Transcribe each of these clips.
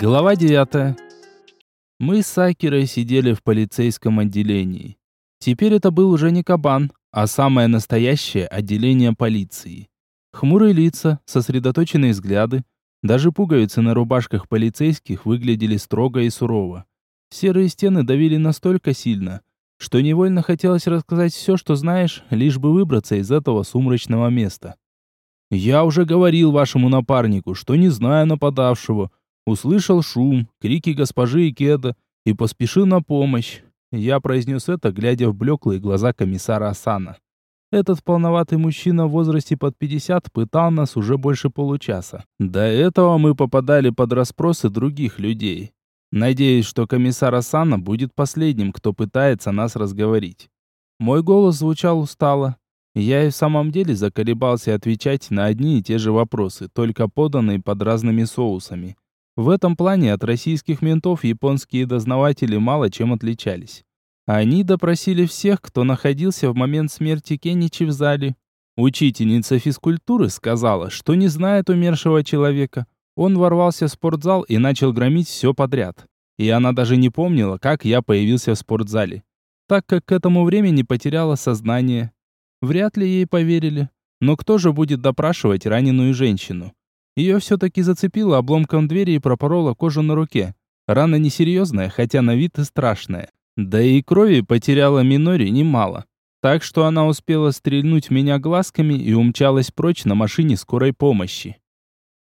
Глава 9. Мы с Акерой сидели в полицейском отделении. Теперь это был уже не кабан, а самое настоящее отделение полиции. Хмурые лица, сосредоточенные взгляды, даже пуговицы на рубашках полицейских выглядели строго и сурово. Серые стены давили настолько сильно, что невольно хотелось рассказать все, что знаешь, лишь бы выбраться из этого сумрачного места. «Я уже говорил вашему напарнику, что не знаю нападавшего», Услышал шум, крики госпожи Икеда и поспешил на помощь. Я произнес это, глядя в блеклые глаза комиссара Асана. Этот полноватый мужчина в возрасте под 50 пытал нас уже больше получаса. До этого мы попадали под расспросы других людей. Надеюсь, что комиссар Асана будет последним, кто пытается нас разговорить. Мой голос звучал устало. Я и в самом деле заколебался отвечать на одни и те же вопросы, только поданные под разными соусами. В этом плане от российских ментов японские дознаватели мало чем отличались. Они допросили всех, кто находился в момент смерти Кеничи в зале. Учительница физкультуры сказала, что не знает умершего человека. Он ворвался в спортзал и начал громить все подряд. И она даже не помнила, как я появился в спортзале, так как к этому времени потеряла сознание. Вряд ли ей поверили. Но кто же будет допрашивать раненую женщину? Ее все-таки зацепило обломком двери и пропорола кожу на руке. Рана несерьезная, хотя на вид и страшная. Да и крови потеряла Минори немало. Так что она успела стрельнуть меня глазками и умчалась прочь на машине скорой помощи.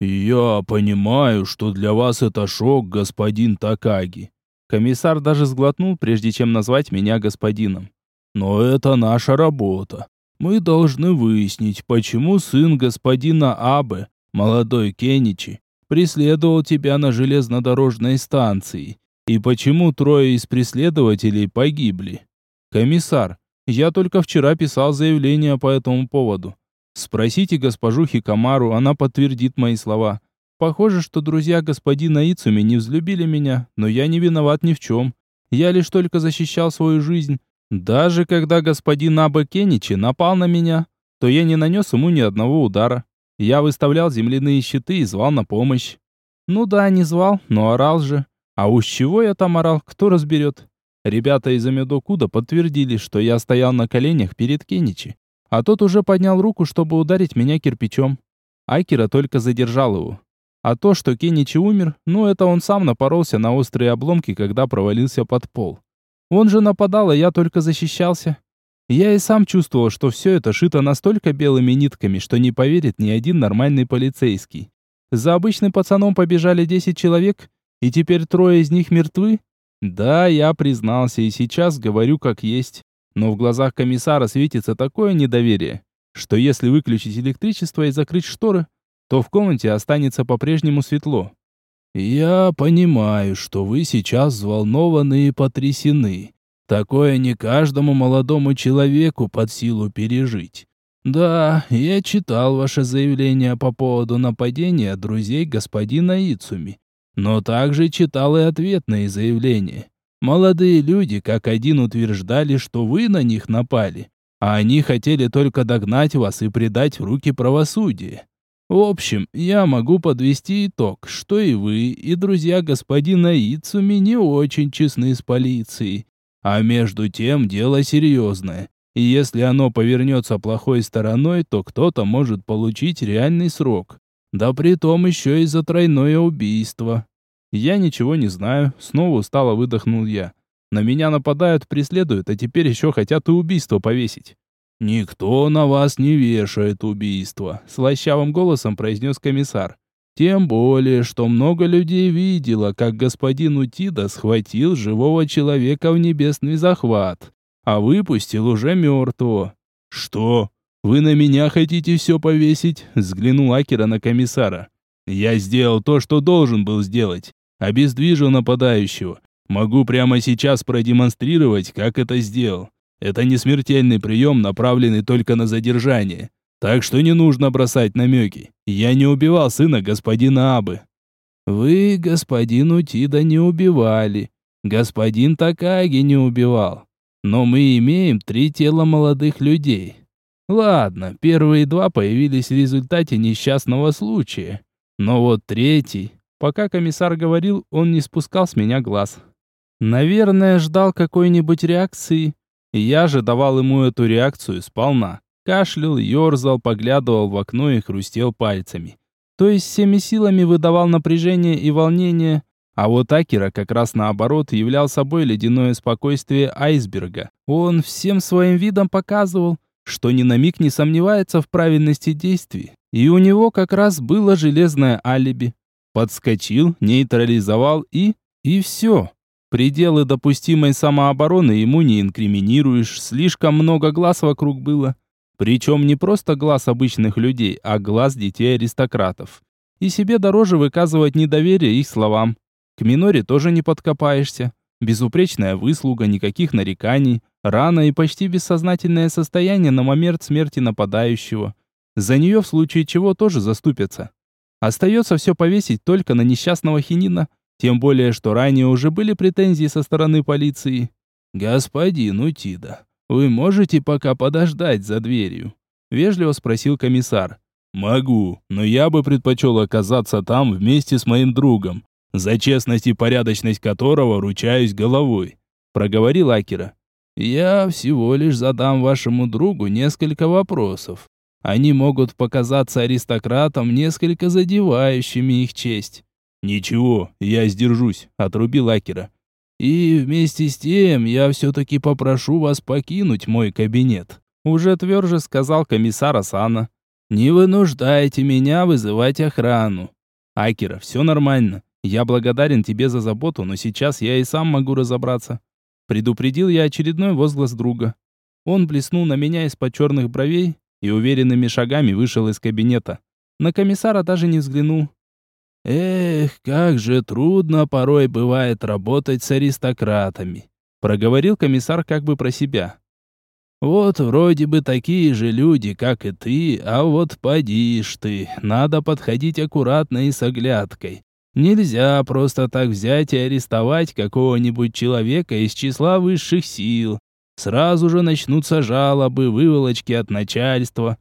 «Я понимаю, что для вас это шок, господин Такаги». Комиссар даже сглотнул, прежде чем назвать меня господином. «Но это наша работа. Мы должны выяснить, почему сын господина Абе молодой Кеничи, преследовал тебя на железнодорожной станции. И почему трое из преследователей погибли? Комиссар, я только вчера писал заявление по этому поводу. Спросите госпожу Хикамару, она подтвердит мои слова. Похоже, что друзья господина Ицуми не взлюбили меня, но я не виноват ни в чем. Я лишь только защищал свою жизнь. Даже когда господин Абе Кеничи напал на меня, то я не нанес ему ни одного удара. Я выставлял земляные щиты и звал на помощь. Ну да, не звал, но орал же. А уж чего я там орал, кто разберет? Ребята из Амедокуда подтвердили, что я стоял на коленях перед Кеничи, а тот уже поднял руку, чтобы ударить меня кирпичом. Акира только задержал его. А то, что Кеничи умер, ну это он сам напоролся на острые обломки, когда провалился под пол. Он же нападал, а я только защищался. Я и сам чувствовал, что все это шито настолько белыми нитками, что не поверит ни один нормальный полицейский. За обычным пацаном побежали 10 человек, и теперь трое из них мертвы? Да, я признался и сейчас говорю как есть. Но в глазах комиссара светится такое недоверие, что если выключить электричество и закрыть шторы, то в комнате останется по-прежнему светло. «Я понимаю, что вы сейчас взволнованы и потрясены», Такое не каждому молодому человеку под силу пережить. Да, я читал ваше заявление по поводу нападения друзей господина Ицуми, но также читал и ответные заявления. Молодые люди как один утверждали, что вы на них напали, а они хотели только догнать вас и предать в руки правосудия. В общем, я могу подвести итог, что и вы, и друзья господина Ицуми не очень честны с полицией, а между тем дело серьезное. И если оно повернется плохой стороной, то кто-то может получить реальный срок. Да при том еще и за тройное убийство. Я ничего не знаю, снова устало выдохнул я. На меня нападают, преследуют, а теперь еще хотят и убийство повесить. «Никто на вас не вешает убийство», — слащавым голосом произнес комиссар. Тем более, что много людей видело, как господин Утида схватил живого человека в небесный захват, а выпустил уже мертвого. «Что? Вы на меня хотите все повесить?» — взглянул Акера на комиссара. «Я сделал то, что должен был сделать. Обездвижил нападающего. Могу прямо сейчас продемонстрировать, как это сделал. Это не смертельный прием, направленный только на задержание. Так что не нужно бросать намеки. Я не убивал сына господина Абы. Вы, господин Утида, не убивали. Господин Такаги не убивал. Но мы имеем три тела молодых людей. Ладно, первые два появились в результате несчастного случая. Но вот третий... Пока комиссар говорил, он не спускал с меня глаз. Наверное, ждал какой-нибудь реакции. Я же давал ему эту реакцию сполна. Кашлял, ерзал, поглядывал в окно и хрустел пальцами. То есть всеми силами выдавал напряжение и волнение, а вот Акера как раз наоборот являл собой ледяное спокойствие айсберга. Он всем своим видом показывал, что ни на миг не сомневается в правильности действий. И у него как раз было железное алиби. Подскочил, нейтрализовал и... и все. Пределы допустимой самообороны ему не инкриминируешь, слишком много глаз вокруг было. Причем не просто глаз обычных людей, а глаз детей аристократов. И себе дороже выказывать недоверие их словам. К Миноре тоже не подкопаешься. Безупречная выслуга, никаких нареканий, рана и почти бессознательное состояние на момент смерти нападающего. За нее в случае чего тоже заступятся. Остается все повесить только на несчастного хинина, тем более, что ранее уже были претензии со стороны полиции. «Господин Утида, вы можете пока подождать за дверью?» Вежливо спросил комиссар. «Могу, но я бы предпочел оказаться там вместе с моим другом, за честность и порядочность которого ручаюсь головой», проговорил Акера. «Я всего лишь задам вашему другу несколько вопросов. Они могут показаться аристократам несколько задевающими их честь». «Ничего, я сдержусь», — отрубил Акера. «И вместе с тем я все-таки попрошу вас покинуть мой кабинет», — уже тверже сказал комиссар Асана. «Не вынуждайте меня вызывать охрану». «Акера, все нормально. Я благодарен тебе за заботу, но сейчас я и сам могу разобраться. Предупредил я очередной возглас друга. Он блеснул на меня из-под черных бровей и уверенными шагами вышел из кабинета. На комиссара даже не взглянул. «Эх, как же трудно порой бывает работать с аристократами», проговорил комиссар как бы про себя. «Вот вроде бы такие же люди, как и ты, а вот поди ж ты, надо подходить аккуратно и с оглядкой. Нельзя просто так взять и арестовать какого-нибудь человека из числа высших сил. Сразу же начнутся жалобы, выволочки от начальства.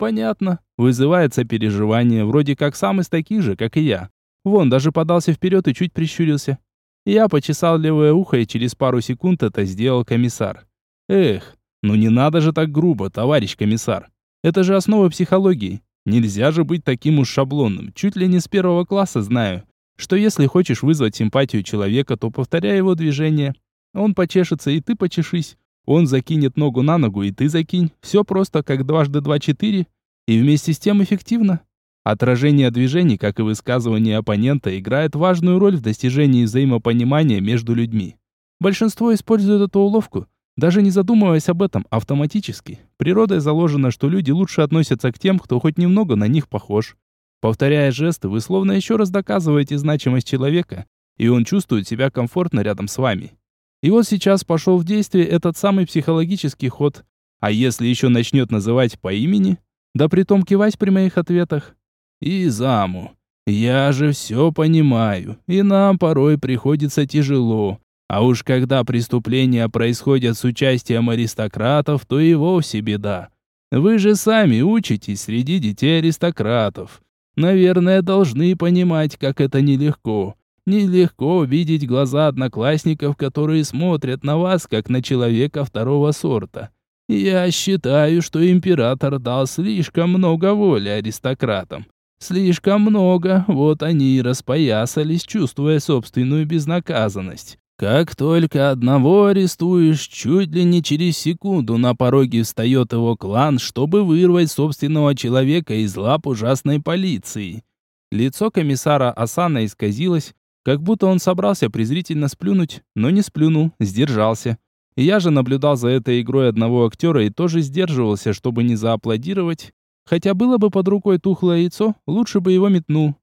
Понятно, вызывается переживание, вроде как сам из таких же, как и я. Вон, даже подался вперед и чуть прищурился. Я почесал левое ухо, и через пару секунд это сделал комиссар. Эх, ну не надо же так грубо, товарищ комиссар. Это же основа психологии. Нельзя же быть таким уж шаблонным. Чуть ли не с первого класса знаю что если хочешь вызвать симпатию человека, то повторяй его движение. Он почешется, и ты почешись. Он закинет ногу на ногу, и ты закинь. Все просто, как дважды два четыре, и вместе с тем эффективно. Отражение движений, как и высказывание оппонента, играет важную роль в достижении взаимопонимания между людьми. Большинство используют эту уловку, даже не задумываясь об этом, автоматически. Природой заложено, что люди лучше относятся к тем, кто хоть немного на них похож. Повторяя жесты, вы словно еще раз доказываете значимость человека, и он чувствует себя комфортно рядом с вами. И вот сейчас пошел в действие этот самый психологический ход. А если еще начнет называть по имени, да притом кивать при моих ответах. И заму. Я же все понимаю, и нам порой приходится тяжело. А уж когда преступления происходят с участием аристократов, то и вовсе беда. Вы же сами учитесь среди детей аристократов. Наверное, должны понимать, как это нелегко. Нелегко видеть глаза одноклассников, которые смотрят на вас, как на человека второго сорта. Я считаю, что император дал слишком много воли аристократам. Слишком много, вот они и распоясались, чувствуя собственную безнаказанность. Как только одного арестуешь, чуть ли не через секунду на пороге встает его клан, чтобы вырвать собственного человека из лап ужасной полиции. Лицо комиссара Асана исказилось, как будто он собрался презрительно сплюнуть, но не сплюнул, сдержался. Я же наблюдал за этой игрой одного актера и тоже сдерживался, чтобы не зааплодировать. Хотя было бы под рукой тухлое яйцо, лучше бы его метнул.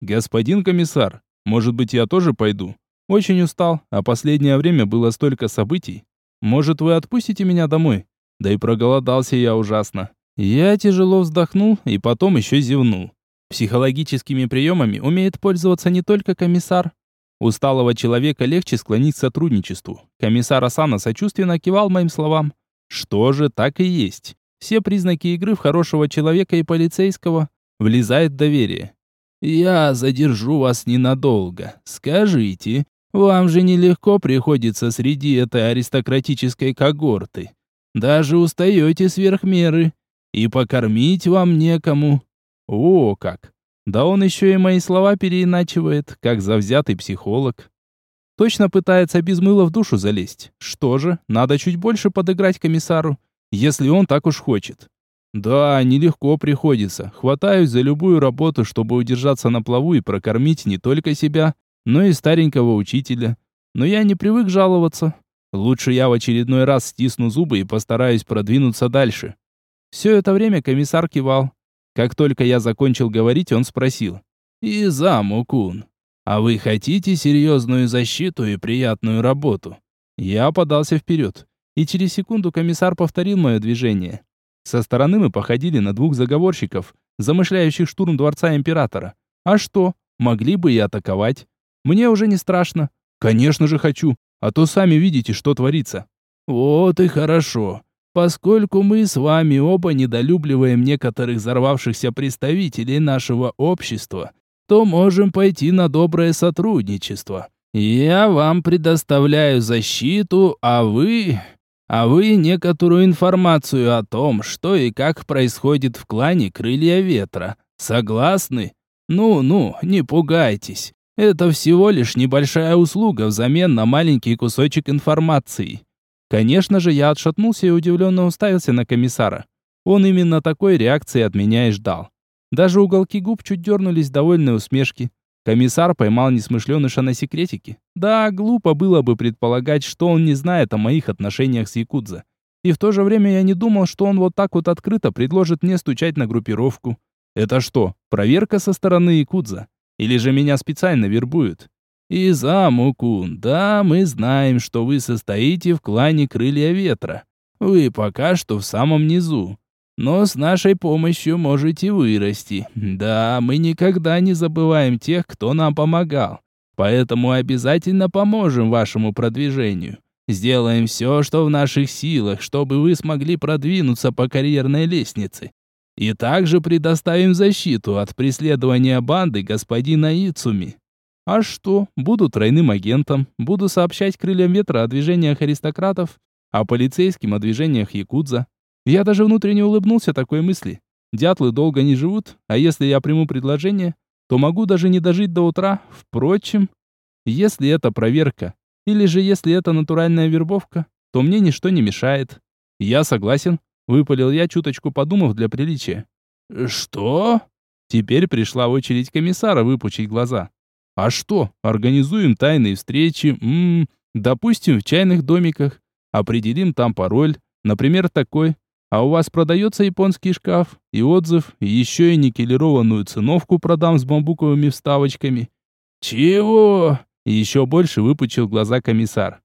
«Господин комиссар, может быть, я тоже пойду?» Очень устал, а последнее время было столько событий. Может, вы отпустите меня домой? Да и проголодался я ужасно. Я тяжело вздохнул и потом еще зевнул. Психологическими приемами умеет пользоваться не только комиссар. Усталого человека легче склонить к сотрудничеству. Комиссар Асана сочувственно кивал моим словам. Что же, так и есть. Все признаки игры в хорошего человека и полицейского влезает доверие. Я задержу вас ненадолго. Скажите, вам же нелегко приходится среди этой аристократической когорты. Даже устаете сверх меры. И покормить вам некому. О, как! Да он еще и мои слова переиначивает, как завзятый психолог. Точно пытается без мыла в душу залезть. Что же, надо чуть больше подыграть комиссару, если он так уж хочет. Да, нелегко приходится. Хватаюсь за любую работу, чтобы удержаться на плаву и прокормить не только себя, но и старенького учителя. Но я не привык жаловаться. Лучше я в очередной раз стисну зубы и постараюсь продвинуться дальше. Все это время комиссар кивал. Как только я закончил говорить, он спросил. «Изаму-кун, а вы хотите серьезную защиту и приятную работу?» Я подался вперед, и через секунду комиссар повторил мое движение. Со стороны мы походили на двух заговорщиков, замышляющих штурм дворца императора. А что, могли бы и атаковать. Мне уже не страшно. Конечно же хочу, а то сами видите, что творится. Вот и хорошо. Поскольку мы с вами оба недолюбливаем некоторых взорвавшихся представителей нашего общества, то можем пойти на доброе сотрудничество. Я вам предоставляю защиту, а вы... А вы некоторую информацию о том, что и как происходит в клане Крылья Ветра. Согласны? Ну-ну, не пугайтесь. Это всего лишь небольшая услуга взамен на маленький кусочек информации. Конечно же, я отшатнулся и удивленно уставился на комиссара. Он именно такой реакции от меня и ждал. Даже уголки губ чуть дернулись довольной усмешки. Комиссар поймал несмышленыша на секретике. Да, глупо было бы предполагать, что он не знает о моих отношениях с Якудза. И в то же время я не думал, что он вот так вот открыто предложит мне стучать на группировку. Это что, проверка со стороны Якудза? Или же меня специально вербуют? «Изаму-кун, да, мы знаем, что вы состоите в клане Крылья Ветра. Вы пока что в самом низу. Но с нашей помощью можете вырасти. Да, мы никогда не забываем тех, кто нам помогал. Поэтому обязательно поможем вашему продвижению. Сделаем все, что в наших силах, чтобы вы смогли продвинуться по карьерной лестнице. И также предоставим защиту от преследования банды господина Ицуми. А что, буду тройным агентом, буду сообщать крыльям ветра о движениях аристократов, а полицейским о движениях якудза. Я даже внутренне улыбнулся такой мысли. Дятлы долго не живут, а если я приму предложение, то могу даже не дожить до утра. Впрочем, если это проверка, или же если это натуральная вербовка, то мне ничто не мешает. Я согласен, выпалил я, чуточку подумав для приличия. Что? Теперь пришла очередь комиссара выпучить глаза. А что, организуем тайные встречи, м -м, допустим, в чайных домиках, определим там пароль, например, такой, а у вас продается японский шкаф, и отзыв, и еще и никелированную циновку продам с бамбуковыми вставочками. Чего? Еще больше выпучил глаза комиссар.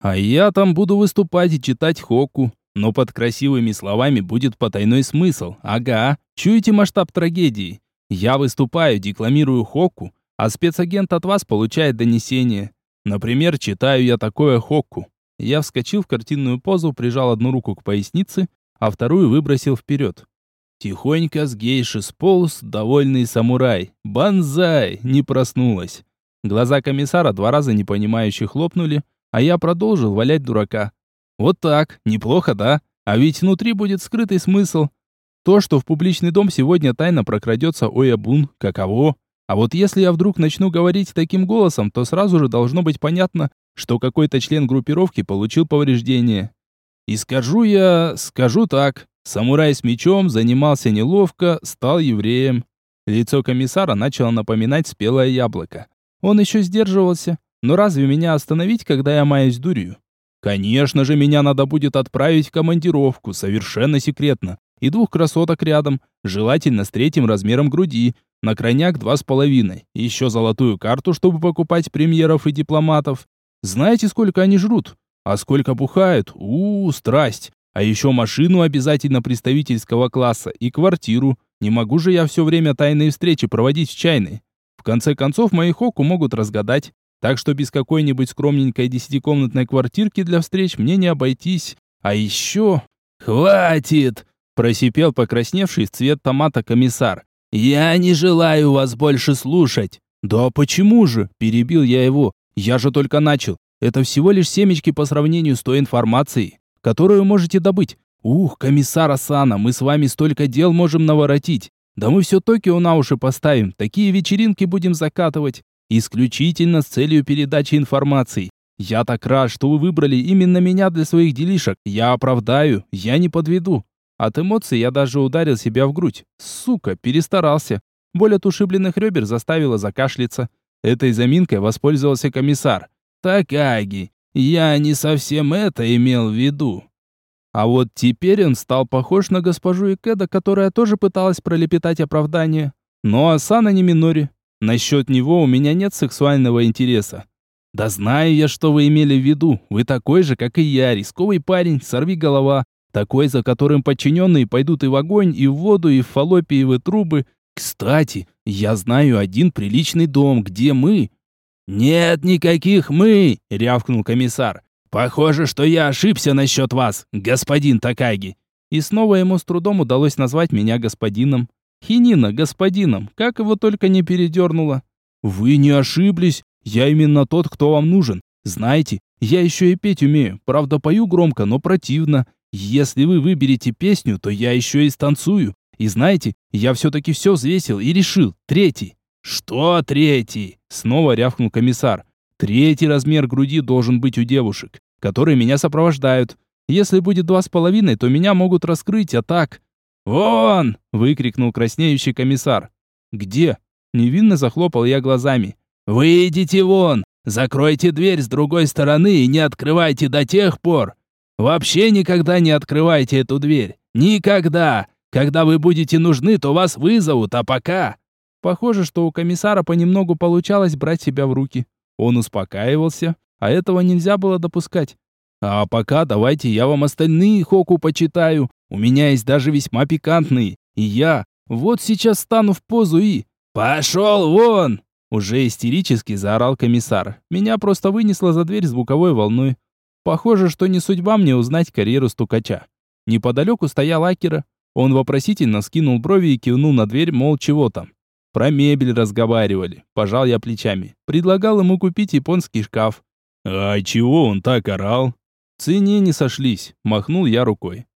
А я там буду выступать и читать хоку, но под красивыми словами будет потайной смысл. Ага, чуете масштаб трагедии? Я выступаю, декламирую хоку, а спецагент от вас получает донесение. Например, читаю я такое хокку. Я вскочил в картинную позу, прижал одну руку к пояснице, а вторую выбросил вперед. Тихонько с гейши сполз довольный самурай. Банзай! Не проснулась. Глаза комиссара два раза непонимающе хлопнули, а я продолжил валять дурака. Вот так, неплохо, да? А ведь внутри будет скрытый смысл. То, что в публичный дом сегодня тайно прокрадется Оябун, каково? А вот если я вдруг начну говорить таким голосом, то сразу же должно быть понятно, что какой-то член группировки получил повреждение. И скажу я, скажу так, самурай с мечом занимался неловко, стал евреем. Лицо комиссара начало напоминать спелое яблоко. Он еще сдерживался, но разве меня остановить, когда я маюсь дурью? Конечно же, меня надо будет отправить в командировку, совершенно секретно. И двух красоток рядом, желательно с третьим размером груди, на крайняк два с половиной. Еще золотую карту, чтобы покупать премьеров и дипломатов. Знаете, сколько они жрут? А сколько бухают? у, -у страсть. А еще машину обязательно представительского класса и квартиру. Не могу же я все время тайные встречи проводить в чайной. В конце концов, мои хоку могут разгадать. Так что без какой-нибудь скромненькой десятикомнатной квартирки для встреч мне не обойтись. А еще... «Хватит!» – просипел покрасневший в цвет томата комиссар. «Я не желаю вас больше слушать». «Да почему же?» – перебил я его. «Я же только начал. Это всего лишь семечки по сравнению с той информацией, которую можете добыть. Ух, комиссар Асана, мы с вами столько дел можем наворотить. Да мы все Токио на уши поставим, такие вечеринки будем закатывать. Исключительно с целью передачи информации. Я так рад, что вы выбрали именно меня для своих делишек. Я оправдаю, я не подведу. От эмоций я даже ударил себя в грудь. Сука, перестарался. Боль от ушибленных ребер заставила закашляться. Этой заминкой воспользовался комиссар. «Такаги, я не совсем это имел в виду». А вот теперь он стал похож на госпожу Икеда, которая тоже пыталась пролепетать оправдание. Но Асана не Минори. Насчет него у меня нет сексуального интереса. Да знаю я, что вы имели в виду. Вы такой же, как и я, рисковый парень, сорви голова. Такой, за которым подчиненные пойдут и в огонь, и в воду, и в фаллопиевые трубы. Кстати, я знаю один приличный дом, где мы... «Нет никаких мы!» — рявкнул комиссар. «Похоже, что я ошибся насчет вас, господин Такаги». И снова ему с трудом удалось назвать меня господином. Хинина господином, как его только не передернуло. «Вы не ошиблись, я именно тот, кто вам нужен. Знаете, я еще и петь умею, правда пою громко, но противно. Если вы выберете песню, то я еще и станцую. И знаете, я все-таки все взвесил и решил. Третий. Что третий? Снова рявкнул комиссар. Третий размер груди должен быть у девушек, которые меня сопровождают. Если будет два с половиной, то меня могут раскрыть, а так... «Вон!» — выкрикнул краснеющий комиссар. «Где?» Невинно захлопал я глазами. «Выйдите вон! Закройте дверь с другой стороны и не открывайте до тех пор! Вообще никогда не открывайте эту дверь! Никогда! Когда вы будете нужны, то вас вызовут, а пока...» Похоже, что у комиссара понемногу получалось брать себя в руки. Он успокаивался, а этого нельзя было допускать. А пока давайте я вам остальные хоку почитаю. У меня есть даже весьма пикантные. И я вот сейчас стану в позу и... «Пошел вон!» Уже истерически заорал комиссар. Меня просто вынесло за дверь звуковой волной. Похоже, что не судьба мне узнать карьеру стукача. Неподалеку стоял Акера. Он вопросительно скинул брови и кивнул на дверь, мол, чего там. Про мебель разговаривали. Пожал я плечами. Предлагал ему купить японский шкаф. А чего он так орал? В цене не сошлись. Махнул я рукой.